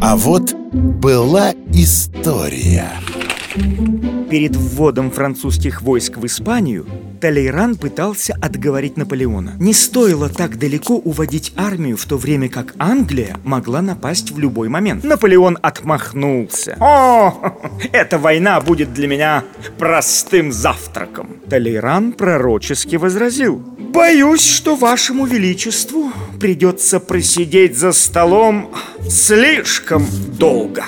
А вот была история. Перед вводом французских войск в Испанию Талейран пытался отговорить Наполеона. Не стоило так далеко уводить армию, в то время как Англия могла напасть в любой момент. Наполеон отмахнулся. «О, эта война будет для меня простым завтраком!» Талейран пророчески возразил. «Боюсь, что вашему величеству придется просидеть за столом слишком долго».